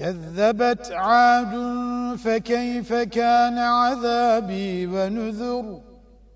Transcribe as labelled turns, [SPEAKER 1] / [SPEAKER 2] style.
[SPEAKER 1] كذبت عاد فكيف كان عذابي ونذر